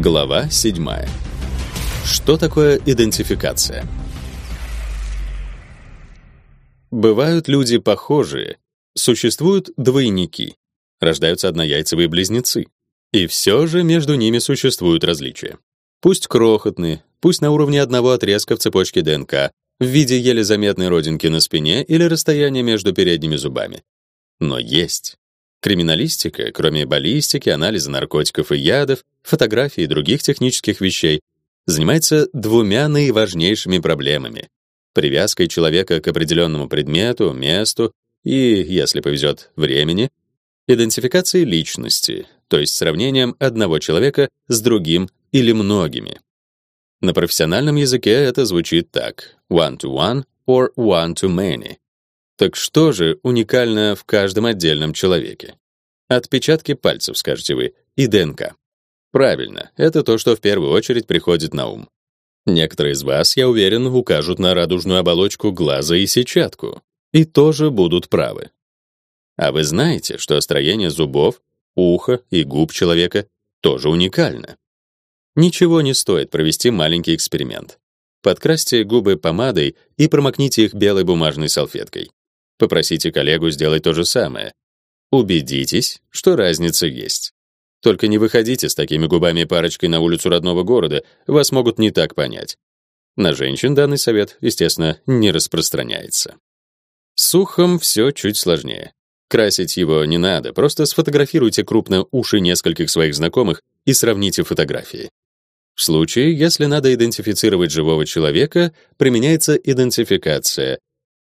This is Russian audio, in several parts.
Глава 7. Что такое идентификация? Бывают люди похожие, существуют двойники, рождаются однояйцевые близнецы. И все же между ними существуют различия. Пусть крохотные, пусть на уровне одного отрезка в цепочке ДНК, в виде еле заметной родинки на спине или расстояния между передними зубами. Но есть. Криминалистика, кроме баллистики, анализа наркотиков и ядов, фотографий и других технических вещей, занимается двумя наиважнейшими проблемами: привязкой человека к определенному предмету, месту и, если повезет, времени, идентификацией личности, то есть сравнением одного человека с другим или многими. На профессиональном языке это звучит так: one-to-one or one-to-many. Так что же уникально в каждом отдельном человеке? Отпечатки пальцев, скажете вы, и ДНК. Правильно, это то, что в первую очередь приходит на ум. Некоторые из вас, я уверен, укажут на радужную оболочку глаза и сетчатку, и тоже будут правы. А вы знаете, что строение зубов, уха и губ человека тоже уникально? Ничего не стоит провести маленький эксперимент. Подкрасьте губы помадой и промокните их белой бумажной салфеткой. Попросите коллегу сделать то же самое. Убедитесь, что разница есть. Только не выходите с такими губами парочкой на улицу родного города, вас могут не так понять. На женщин данный совет, естественно, не распространяется. С ухом все чуть сложнее. Красить его не надо, просто сфотографируйте крупно уши нескольких своих знакомых и сравните фотографии. В случае, если надо идентифицировать живого человека, применяется идентификация,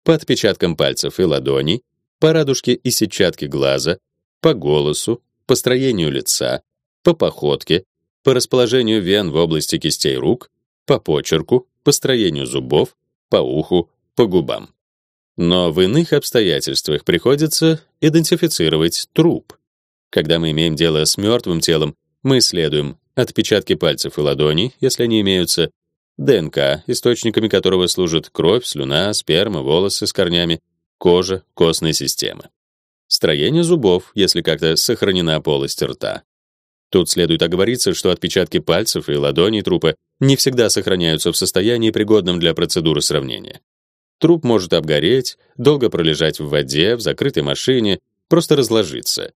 по отпечаткам пальцев и ладоней, по радужке и сетчатке глаза, по голосу, по строению лица, по походке, по расположению вен в области кистей рук, по почерку, по строению зубов, по уху, по губам. Но в иных обстоятельствах приходится идентифицировать труп. Когда мы имеем дело с мертвым телом, мы исследуем отпечатки пальцев и ладоней, если они имеются, ДНК, источниками которого служат кровь, слюна, сперма, волосы с корнями, кожа, костная система. Строение зубов, если как-то сохранена полость рта. Тут следует оговориться, что отпечатки пальцев и ладоней трупа не всегда сохраняются в состоянии пригодном для процедуры сравнения. Труп может обгореть, долго пролежать в воде, в закрытой машине, просто разложиться.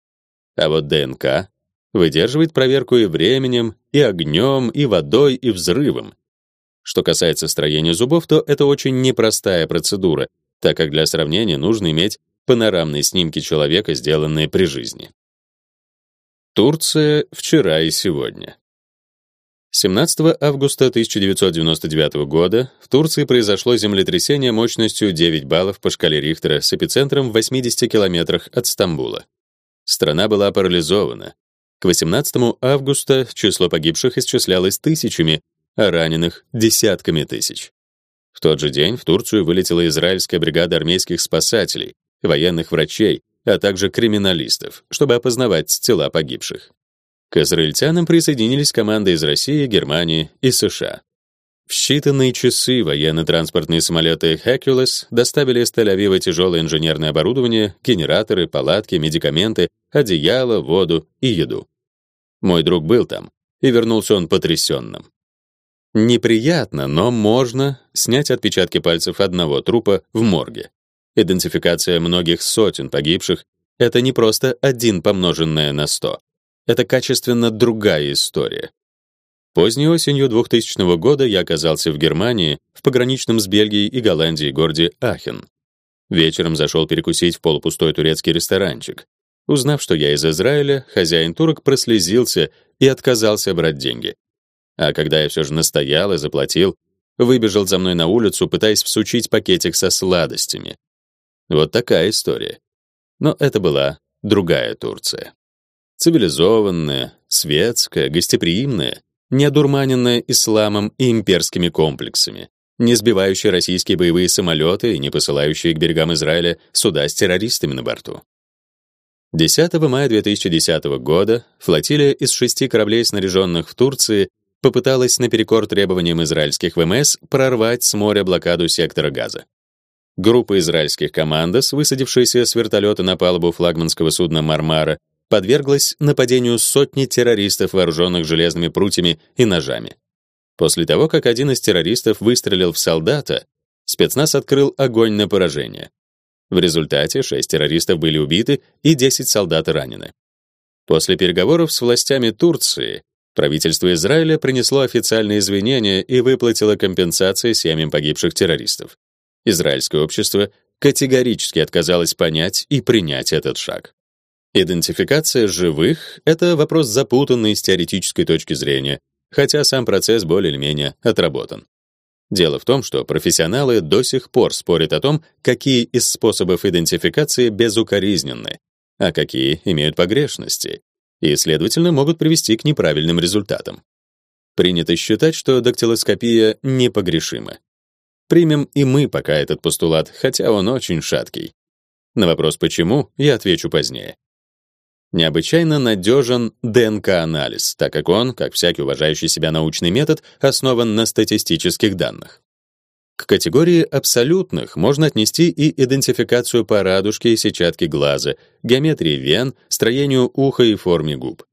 А вот ДНК выдерживает проверку и временем, и огнем, и водой, и взрывом. Что касается строения зубов, то это очень непростая процедура, так как для сравнения нужно иметь панорамные снимки человека, сделанные при жизни. Турция вчера и сегодня. 17 августа 1999 года в Турции произошло землетрясение мощностью 9 баллов по шкале Рихтера с эпицентром в 80 километрах от Стамбула. Страна была парализована. К 18 августа число погибших исчислялось тысячами, а раненых — десятками тысяч. В тот же день в Турцию вылетела израильская бригада армейских спасателей, военных врачей, а также криминалистов, чтобы опознавать тела погибших. К израильтянам присоединились команды из России, Германии и США. В считанные часы военно-транспортные самолеты Hercules доставили из Тель-Авива тяжелое инженерное оборудование, генераторы, палатки, медикаменты, одеяло, воду и еду. Мой друг был там, и вернулся он потрясенным. Неприятно, но можно снять отпечатки пальцев одного трупа в морге. Идентификация многих сотен погибших — это не просто один помноженное на 100. Это качественно другая история. Поздней осенью 2000 года я оказался в Германии, в пограничном с Бельгией и Голландией городе Ахен. Вечером зашел перекусить в полупустой турецкий ресторанчик. Узнав, что я из Израиля, хозяин турок прослезился и отказался брать деньги. А когда я все же настоял и заплатил, выбежал за мной на улицу, пытаясь всучить пакетик со сладостями. Вот такая история. Но это была другая Турция. Цивилизованная, светская, гостеприимная, не одурманенная исламом и имперскими комплексами, не сбивающая российские боевые самолеты и не посылающая к берегам Израиля суда с террористами на борту. 10 мая 2010 года флотилия из шести кораблей, снаряженных в Турции, попыталась наперекор требованиям израильских ВМС прорвать с моря блокаду сектора Газа. Группа израильских командос, высадившаяся с вертолета на палубу флагманского судна Мармара, подверглась нападению сотни террористов, вооруженных железными прутьями и ножами. После того, как один из террористов выстрелил в солдата, спецназ открыл огонь на поражение. В результате шесть террористов были убиты и 10 солдат ранены. После переговоров с властями Турции правительство Израиля принесло официальные извинения и выплатило компенсации семьям погибших террористов. Израильское общество категорически отказалось понять и принять этот шаг. Идентификация живых это вопрос запутанный с теоретической точки зрения, хотя сам процесс более или менее отработан. Дело в том, что профессионалы до сих пор спорят о том, какие из способов идентификации безукоризненны, а какие имеют погрешности и, следовательно, могут привести к неправильным результатам. Принято считать, что дактилоскопия непогрешима. Примем и мы пока этот постулат, хотя он очень шаткий. На вопрос почему я отвечу позднее. Необычайно надежен ДНК-анализ, так как он, как всякий уважающий себя научный метод, основан на статистических данных. К категории абсолютных можно отнести и идентификацию по радужке и сетчатке глаза, геометрии вен, строению уха и форме губ.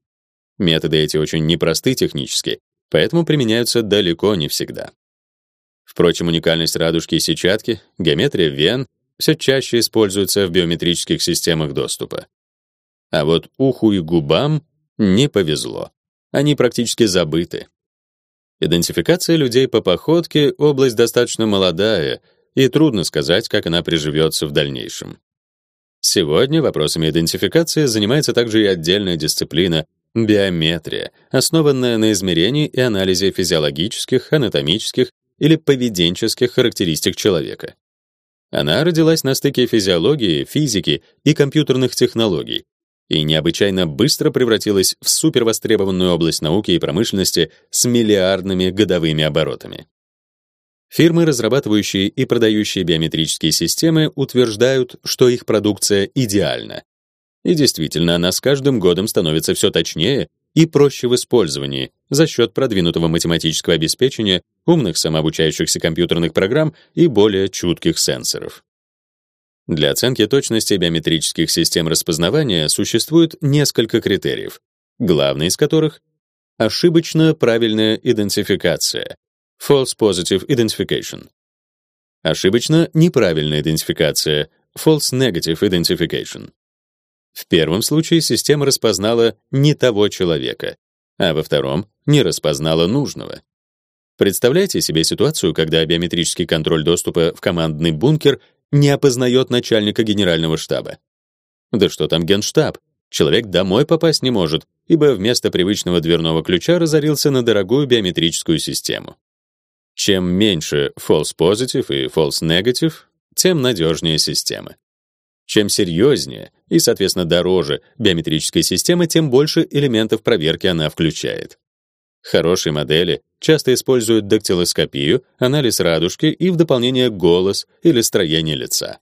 Методы эти очень непросты технически, поэтому применяются далеко не всегда. Впрочем, уникальность радужки и сетчатки, геометрия вен все чаще используются в биометрических системах доступа. А вот уху и губам не повезло. Они практически забыты. Идентификация людей по походке область достаточно молодая, и трудно сказать, как она приживется в дальнейшем. Сегодня вопросами идентификации занимается также и отдельная дисциплина биометрия, основанная на измерении и анализе физиологических, анатомических или поведенческих характеристик человека. Она родилась на стыке физиологии, физики и компьютерных технологий и необычайно быстро превратилась в супервостребованную область науки и промышленности с миллиардными годовыми оборотами. Фирмы, разрабатывающие и продающие биометрические системы, утверждают, что их продукция идеальна. И действительно, она с каждым годом становится все точнее и проще в использовании за счет продвинутого математического обеспечения, умных самообучающихся компьютерных программ и более чутких сенсоров. Для оценки точности биометрических систем распознавания существует несколько критериев, главный из которых — ошибочно правильная идентификация, false positive identification. Ошибочно неправильная идентификация, false negative identification. В первом случае система распознала не того человека, а во втором не распознала нужного. Представляете себе ситуацию, когда биометрический контроль доступа в командный бункер не опознает начальника генерального штаба. Да что там генштаб? Человек домой попасть не может, ибо вместо привычного дверного ключа разорился на дорогую биометрическую систему. Чем меньше false positive и false negative, тем надежнее система. Чем серьезнее и, соответственно, дороже биометрическая система, тем больше элементов проверки она включает. Хорошие модели часто используют дактилоскопию, анализ радужки и в дополнение голос или строение лица.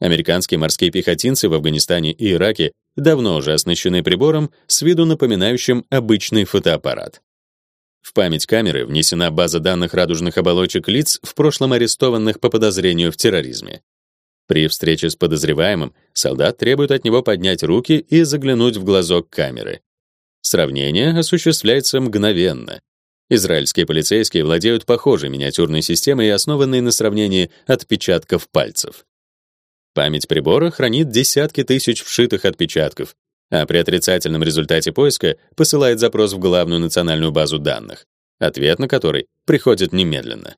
Американские морские пехотинцы в Афганистане и Ираке давно уже оснащены прибором с виду напоминающим обычный фотоаппарат. В память камеры внесена база данных радужных оболочек лиц в прошлом арестованных по подозрению в терроризме. При встрече с подозреваемым солдат требует от него поднять руки и заглянуть в глазок камеры. Сравнение осуществляется мгновенно. Израильские полицейские владеют похожей миниатюрной системой, основанной на сравнении отпечатков пальцев. Память прибора хранит десятки тысяч вшитых отпечатков, а при отрицательном результате поиска посылает запрос в главную национальную базу данных, ответ на который приходит немедленно.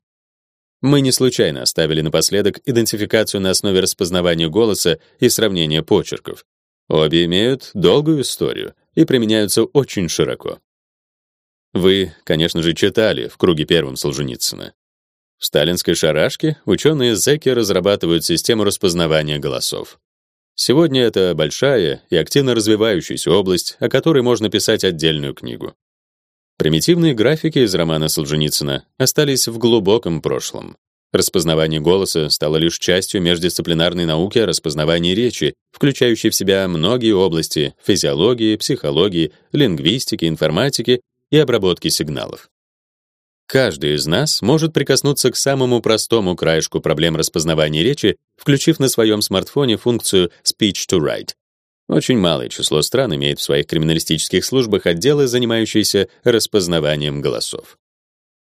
Мы не случайно оставили напоследок идентификацию на основе распознавания голоса и сравнения почерков. Обе имеют долгую историю — и применяются очень широко. Вы, конечно же, читали в круге первом Солженицына. В сталинской шарашке ученые-зэки разрабатывают систему распознавания голосов. Сегодня это большая и активно развивающаяся область, о которой можно писать отдельную книгу. Примитивные графики из романа Солженицына остались в глубоком прошлом. Распознавание голоса стало лишь частью междисциплинарной науки о распознавании речи, включающей в себя многие области физиологии, психологии, лингвистики, информатики и обработки сигналов. Каждый из нас может прикоснуться к самому простому краешку проблем распознавания речи, включив на своем смартфоне функцию speech to write. Очень малое число стран имеет в своих криминалистических службах отделы, занимающиеся распознаванием голосов.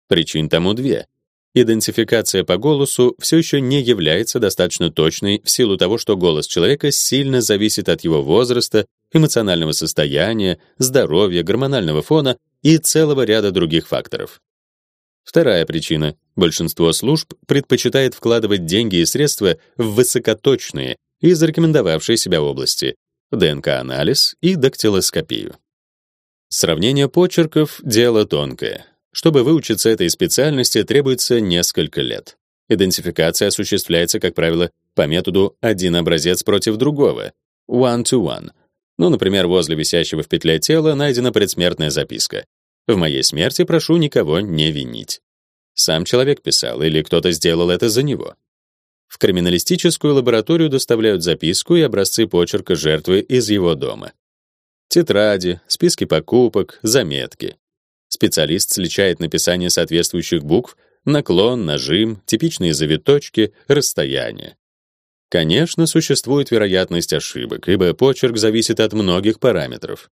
Причин тому две. Идентификация по голосу все еще не является достаточно точной в силу того, что голос человека сильно зависит от его возраста, эмоционального состояния, здоровья, гормонального фона и целого ряда других факторов. Вторая причина. Большинство служб предпочитает вкладывать деньги и средства в высокоточные и зарекомендовавшие себя области, ДНК-анализ и дактилоскопию. Сравнение почерков — дело тонкое. Чтобы выучиться этой специальности, требуется несколько лет. Идентификация осуществляется, как правило, по методу один образец против другого, one-to-one. Ну, например, возле висящего в петле тела найдена предсмертная записка. В моей смерти прошу никого не винить. Сам человек писал или кто-то сделал это за него. В криминалистическую лабораторию доставляют записку и образцы почерка жертвы из его дома. Тетради, списки покупок, заметки. Специалист сличает написание соответствующих букв, наклон, нажим, типичные завиточки, расстояние. Конечно, существует вероятность ошибок, ибо почерк зависит от многих параметров.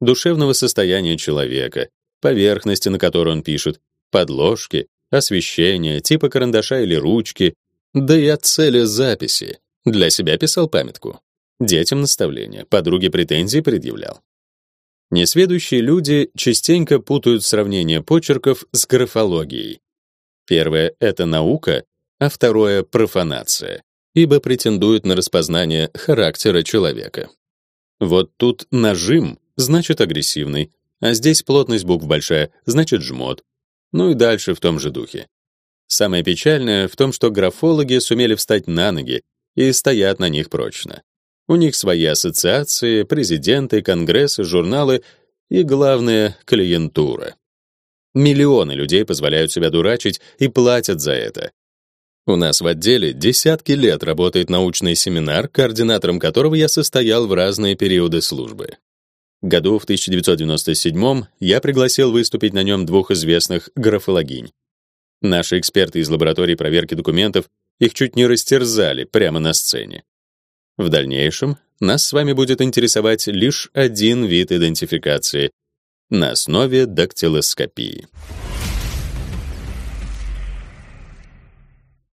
Душевного состояния человека, поверхности, на которой он пишет, подложки, освещения, типа карандаша или ручки, да и от цели записи. Для себя писал памятку. Детям наставления, подруге претензии предъявлял. Несведущие люди частенько путают сравнение почерков с графологией. Первое — это наука, а второе — профанация, ибо претендует на распознание характера человека. Вот тут нажим значит агрессивный, а здесь плотность букв большая, значит жмот. Ну и дальше в том же духе. Самое печальное в том, что графологи сумели встать на ноги и стоят на них прочно. У них свои ассоциации, президенты, конгрессы, журналы и, главное, клиентура. Миллионы людей позволяют себя дурачить и платят за это. У нас в отделе десятки лет работает научный семинар, координатором которого я состоял в разные периоды службы. Году в 1997 я пригласил выступить на нем двух известных графологинь Наши эксперты из лаборатории проверки документов их чуть не растерзали прямо на сцене. В дальнейшем нас с вами будет интересовать лишь один вид идентификации на основе дактилоскопии.